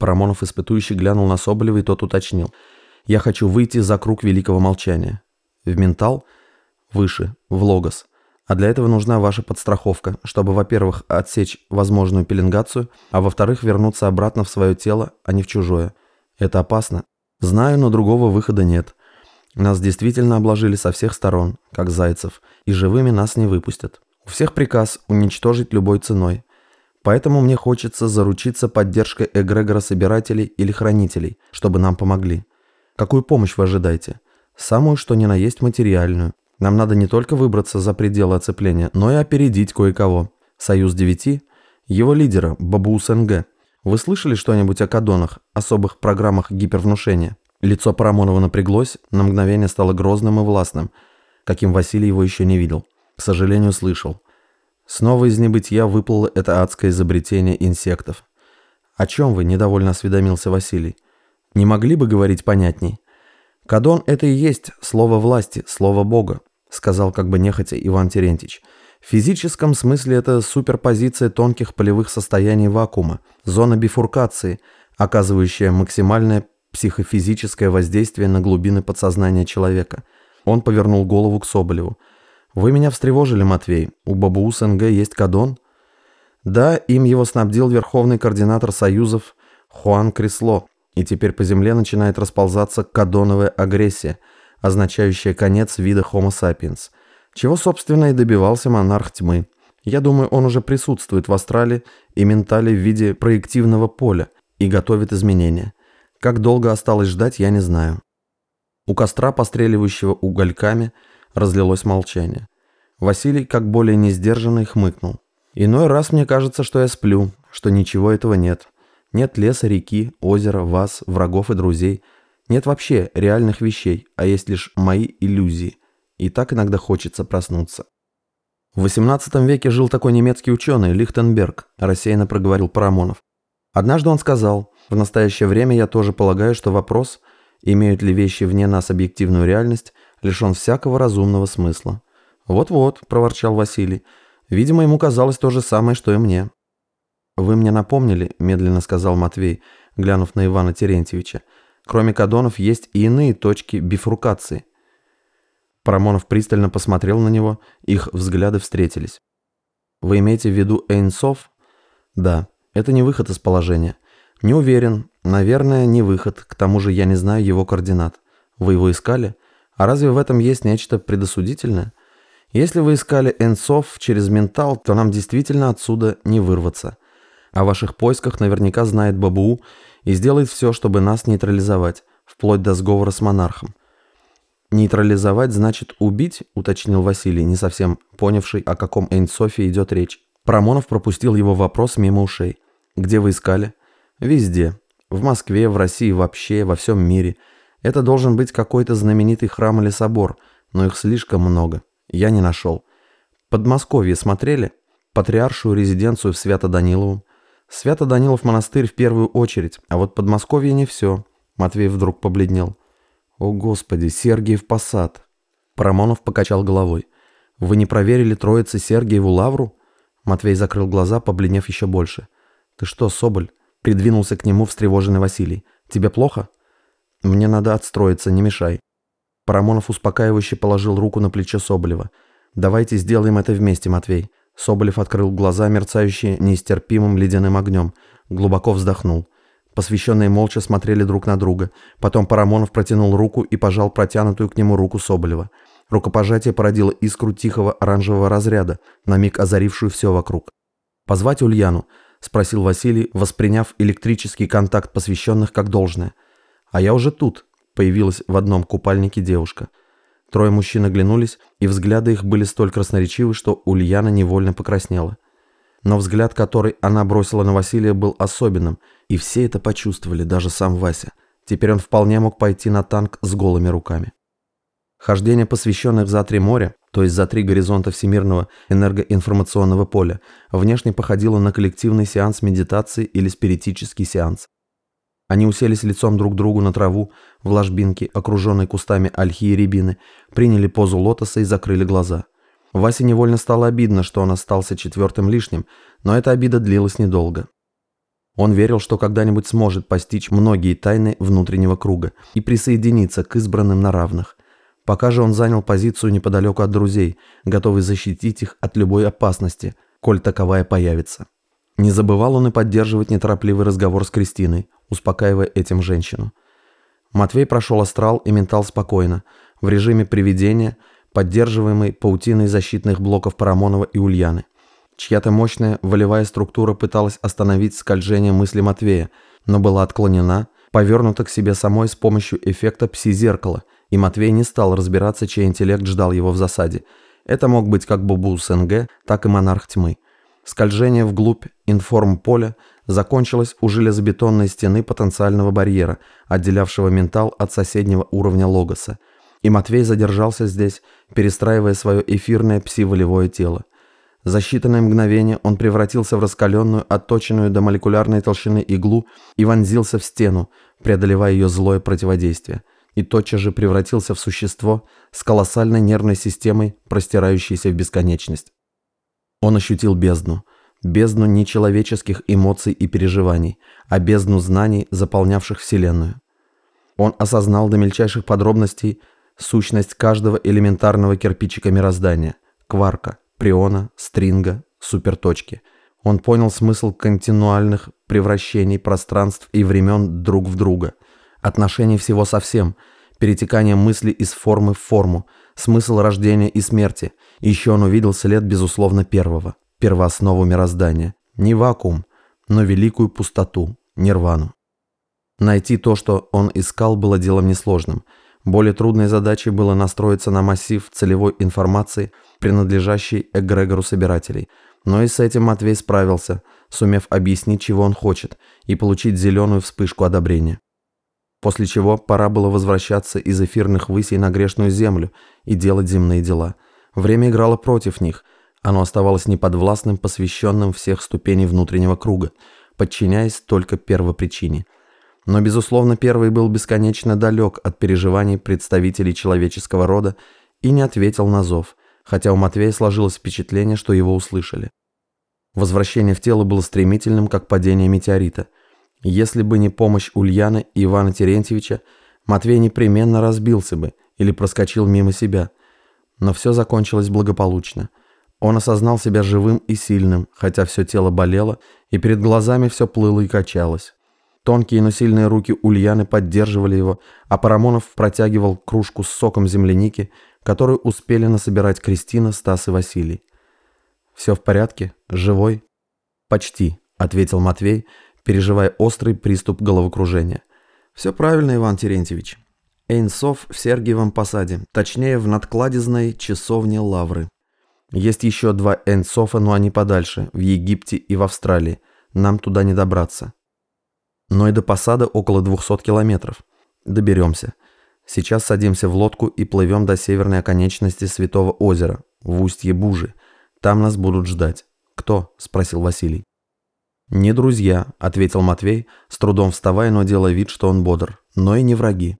Парамонов испытующий глянул на Соболева, и тот уточнил. «Я хочу выйти за круг великого молчания». «В ментал?» «Выше, в логос. А для этого нужна ваша подстраховка, чтобы, во-первых, отсечь возможную пеленгацию, а во-вторых, вернуться обратно в свое тело, а не в чужое. Это опасно. Знаю, но другого выхода нет. Нас действительно обложили со всех сторон, как зайцев, и живыми нас не выпустят. У всех приказ уничтожить любой ценой. Поэтому мне хочется заручиться поддержкой эгрегора собирателей или хранителей, чтобы нам помогли. Какую помощь вы ожидаете? Самую, что ни на есть материальную. Нам надо не только выбраться за пределы оцепления, но и опередить кое-кого. Союз девяти, его лидера, Бабу СНГ. Вы слышали что-нибудь о кадонах, особых программах гипервнушения? Лицо Парамонова напряглось, на мгновение стало грозным и властным, каким Василий его еще не видел. К сожалению, слышал. Снова из небытия выплыло это адское изобретение инсектов. «О чем вы?» – недовольно осведомился Василий. «Не могли бы говорить понятней?» «Кадон – это и есть слово власти, слово Бога сказал как бы нехотя Иван Терентьевич. В физическом смысле это суперпозиция тонких полевых состояний вакуума, зона бифуркации, оказывающая максимальное психофизическое воздействие на глубины подсознания человека. Он повернул голову к Соболеву. «Вы меня встревожили, Матвей. У Бабу СНГ есть кадон?» «Да, им его снабдил верховный координатор союзов Хуан Кресло, и теперь по земле начинает расползаться кадоновая агрессия – означающее конец вида Homo sapiens, чего, собственно, и добивался монарх тьмы. Я думаю, он уже присутствует в астрале и ментале в виде проективного поля и готовит изменения. Как долго осталось ждать, я не знаю. У костра, постреливающего угольками, разлилось молчание. Василий, как более несдержанный, хмыкнул. «Иной раз мне кажется, что я сплю, что ничего этого нет. Нет леса, реки, озера, вас, врагов и друзей – нет вообще реальных вещей, а есть лишь мои иллюзии. И так иногда хочется проснуться. В XVIII веке жил такой немецкий ученый Лихтенберг, рассеянно проговорил Парамонов. Однажды он сказал, в настоящее время я тоже полагаю, что вопрос, имеют ли вещи вне нас объективную реальность, лишен всякого разумного смысла. «Вот-вот», – проворчал Василий, – «видимо, ему казалось то же самое, что и мне». «Вы мне напомнили», – медленно сказал Матвей, глянув на Ивана Терентьевича, – Кроме кадонов есть и иные точки бифуркации. Парамонов пристально посмотрел на него, их взгляды встретились. Вы имеете в виду Эйнсов? Да, это не выход из положения. Не уверен, наверное, не выход, к тому же я не знаю его координат. Вы его искали? А разве в этом есть нечто предосудительное? Если вы искали Энсов через ментал, то нам действительно отсюда не вырваться. О ваших поисках наверняка знает Бабу и сделает все, чтобы нас нейтрализовать, вплоть до сговора с монархом. «Нейтрализовать значит убить», — уточнил Василий, не совсем понявший, о каком Эйнсофе идет речь. Промонов пропустил его вопрос мимо ушей. «Где вы искали?» «Везде. В Москве, в России вообще, во всем мире. Это должен быть какой-то знаменитый храм или собор, но их слишком много. Я не нашел. Подмосковье смотрели? Патриаршую резиденцию в Свято-Даниловом? Свято-Данилов монастырь в первую очередь, а вот Подмосковье не все. Матвей вдруг побледнел. О, Господи, Сергиев Посад. Парамонов покачал головой. Вы не проверили троицы Сергиеву лавру? Матвей закрыл глаза, побледнев еще больше. Ты что, Соболь? Придвинулся к нему встревоженный Василий. Тебе плохо? Мне надо отстроиться, не мешай. Парамонов успокаивающе положил руку на плечо Соболева. Давайте сделаем это вместе, Матвей. Соболев открыл глаза, мерцающие нестерпимым ледяным огнем. Глубоко вздохнул. Посвященные молча смотрели друг на друга. Потом Парамонов протянул руку и пожал протянутую к нему руку Соболева. Рукопожатие породило искру тихого оранжевого разряда, на миг озарившую все вокруг. «Позвать Ульяну?» – спросил Василий, восприняв электрический контакт посвященных как должное. «А я уже тут», – появилась в одном купальнике девушка – Трое мужчин оглянулись, и взгляды их были столь красноречивы, что Ульяна невольно покраснела. Но взгляд, который она бросила на Василия, был особенным, и все это почувствовали, даже сам Вася. Теперь он вполне мог пойти на танк с голыми руками. Хождение посвященных за три моря, то есть за три горизонта всемирного энергоинформационного поля, внешне походило на коллективный сеанс медитации или спиритический сеанс. Они уселись лицом друг к другу на траву, в ложбинке, окруженной кустами ольхи и рябины, приняли позу лотоса и закрыли глаза. Васе невольно стало обидно, что он остался четвертым лишним, но эта обида длилась недолго. Он верил, что когда-нибудь сможет постичь многие тайны внутреннего круга и присоединиться к избранным на равных. Пока же он занял позицию неподалеку от друзей, готовый защитить их от любой опасности, коль таковая появится. Не забывал он и поддерживать неторопливый разговор с Кристиной, успокаивая этим женщину. Матвей прошел астрал и ментал спокойно, в режиме приведения, поддерживаемый паутиной защитных блоков Парамонова и Ульяны. Чья-то мощная волевая структура пыталась остановить скольжение мысли Матвея, но была отклонена, повернута к себе самой с помощью эффекта пси-зеркала, и Матвей не стал разбираться, чей интеллект ждал его в засаде. Это мог быть как Бубу СНГ, так и Монарх Тьмы. Скольжение вглубь информ-поля закончилось у железобетонной стены потенциального барьера, отделявшего ментал от соседнего уровня логоса. И Матвей задержался здесь, перестраивая свое эфирное пси-волевое тело. За считанные мгновения он превратился в раскаленную, отточенную до молекулярной толщины иглу и вонзился в стену, преодолевая ее злое противодействие, и тотчас же превратился в существо с колоссальной нервной системой, простирающейся в бесконечность. Он ощутил бездну, бездну нечеловеческих эмоций и переживаний, а бездну знаний, заполнявших Вселенную. Он осознал до мельчайших подробностей сущность каждого элементарного кирпичика мироздания, кварка, приона, стринга, суперточки. Он понял смысл континуальных превращений пространств и времен друг в друга, отношений всего со всем, перетекание мысли из формы в форму, смысл рождения и смерти. Еще он увидел след, безусловно, первого, первооснову мироздания. Не вакуум, но великую пустоту, нирвану. Найти то, что он искал, было делом несложным – более трудной задачей было настроиться на массив целевой информации, принадлежащей эгрегору собирателей. Но и с этим Матвей справился, сумев объяснить, чего он хочет, и получить зеленую вспышку одобрения. После чего пора было возвращаться из эфирных высей на грешную землю и делать земные дела. Время играло против них, оно оставалось неподвластным, посвященным всех ступеней внутреннего круга, подчиняясь только первопричине – но, безусловно, первый был бесконечно далек от переживаний представителей человеческого рода и не ответил на зов, хотя у Матвея сложилось впечатление, что его услышали. Возвращение в тело было стремительным, как падение метеорита. Если бы не помощь Ульяны и Ивана Терентьевича, Матвей непременно разбился бы или проскочил мимо себя. Но все закончилось благополучно. Он осознал себя живым и сильным, хотя все тело болело, и перед глазами все плыло и качалось. Тонкие, но сильные руки Ульяны поддерживали его, а Парамонов протягивал кружку с соком земляники, которую успели насобирать Кристина, Стас и Василий. «Все в порядке? Живой?» «Почти», — ответил Матвей, переживая острый приступ головокружения. «Все правильно, Иван Терентьевич. Эйнсов в Сергиевом посаде, точнее в надкладезной часовне Лавры. Есть еще два Эйнсофа, но они подальше, в Египте и в Австралии. Нам туда не добраться». Но и до посада около 200 километров. Доберемся. Сейчас садимся в лодку и плывем до северной оконечности Святого озера, в устье Бужи. Там нас будут ждать. «Кто?» – спросил Василий. «Не друзья», – ответил Матвей, с трудом вставая, но делая вид, что он бодр, – «но и не враги.